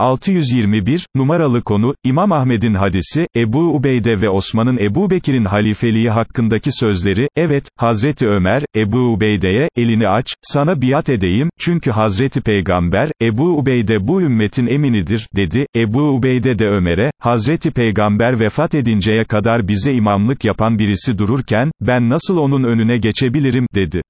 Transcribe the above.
621, numaralı konu, İmam Ahmed'in hadisi, Ebu Ubeyde ve Osman'ın Ebu Bekir'in halifeliği hakkındaki sözleri, evet, Hazreti Ömer, Ebu Ubeyde'ye, elini aç, sana biat edeyim, çünkü Hazreti Peygamber, Ebu Ubeyde bu ümmetin eminidir, dedi, Ebu Ubeyde de Ömer'e, Hazreti Peygamber vefat edinceye kadar bize imamlık yapan birisi dururken, ben nasıl onun önüne geçebilirim, dedi.